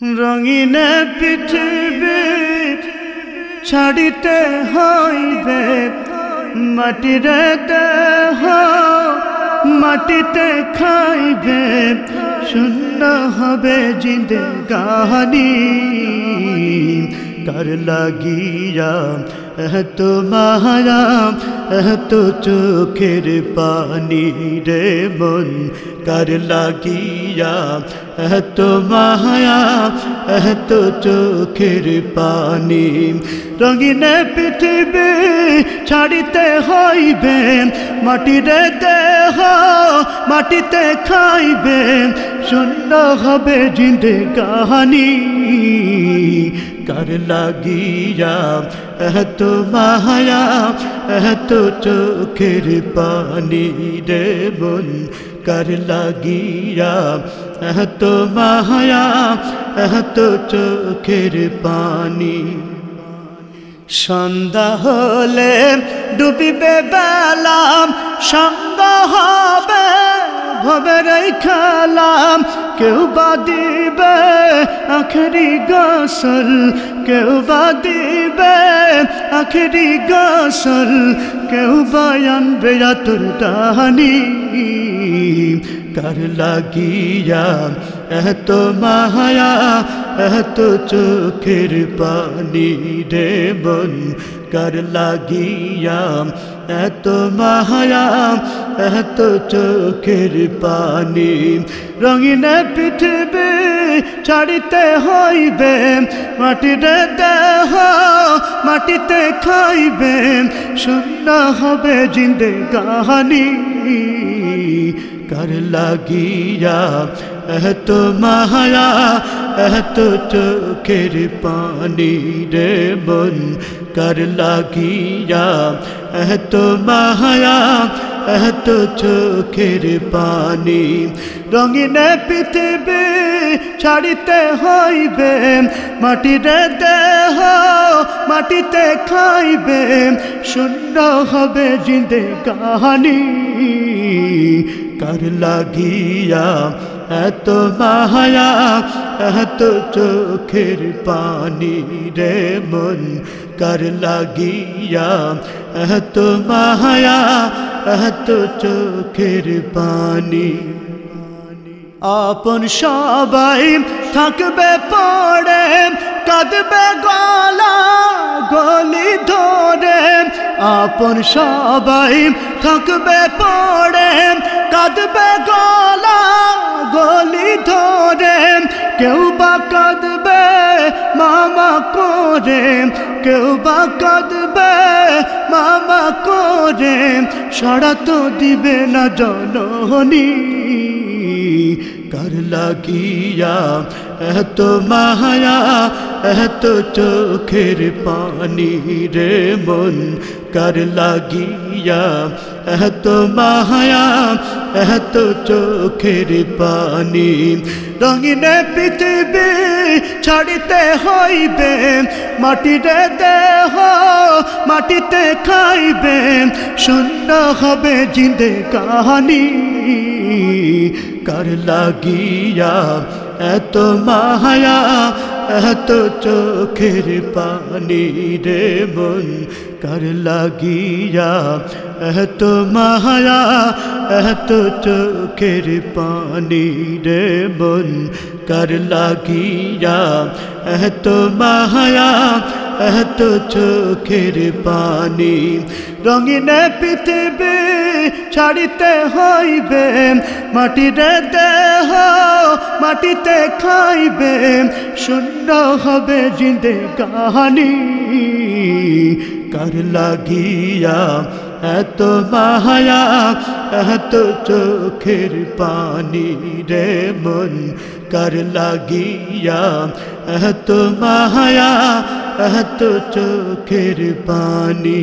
রঙিন পৃথিবী ছাড়িতে হইবে মাটির দেহ মাটিতে খাইবে শূন্য হবে জিন্দে গাহানি কার লাগিয়া এত মায়া এত চোখের পানি রে মন কার লাগিয়া। এত মায়া এত চোখের পানি রঙিন পৃথিবী ছাড়িতে হইবে, মাটির দেহ মাটিতে খাইবে, শূন্য হবে জিন্দে কাহানি। কার লাগিয়া এত মায়া এত চোখের পানি রে মন কার লাগিয়া এত মায়া এত চোখের পানি সন্ধ্যা হলে ডুবিবে বেলাম সঙ্গ হবে ভবের খেলাম, কেউ বা দিবে আখেরি গাছল কেউ বা দিবে আখেরি গাছল কেউ বায়ান আনবে তোর কার লাগিয়া এত মায়া এত চোখের পানি মন, কার লাগিয়া এত মায়া এত চোখের পানি, রঙিন পৃথিবী ছাড়িতে হইবে, মাটির দেহ মাটিতে খাইবে, শূন্য হবে জিন্দে কাহানি, কার লাগিয়া এত মায়া এত চোখের পানি রে মন কার লাগিয়া। এত মায়া এত চোখের পানি রঙিন পৃথিবী ছাড়িতে হইবে, মাটির দেহ মাটিতে খাইবে, শূন্য হবে জিন্দে কাহানি। কার লাগিয়া এত মায়া এত চোখের পানি রে মন কার লাগিয়া এত মায়া এত চোখের পানি আপন সবাই থাকবে পড়ে কাঁদবে গলা গলি ধরে আপন সবাই থাকবে পড়ে কাঁদবে গলা, গলি ধরে। কেউ বা কাঁদবে, মামা করে। কেউ বা কাঁদবে, মামা করে। সারা তো দিবে না জনহনী কার লাগিয়া এত মায়া এত চোখের পানি রে মন, কার লাগিয়া? এত মায়া, এত চোখের পানি, রঙিন পৃথিবী ছাড়িতে হইবে, মাটির দেহ মাটিতে খাইবে, শূন্য হবে জিন্দে কাহানি। কার লাগিয়া এত মায়া এত চোখের পানি রে মন কার লাগিয়া। এত মায়া, এত চোখের পানি রে মন কার লাগিয়া। এত মায়া এত চোখের পানি, রঙিন পৃথিবী ছাড়িতে হইবে, মাটির দেহ মাটিতে খাইবে, শূন্য হবে জিন্দে কাহানি। কার লাগিয়া এত মায়া, এত চোখের পানি রে মন, কার লাগিয়া এত মায়া এত চোখের পানি।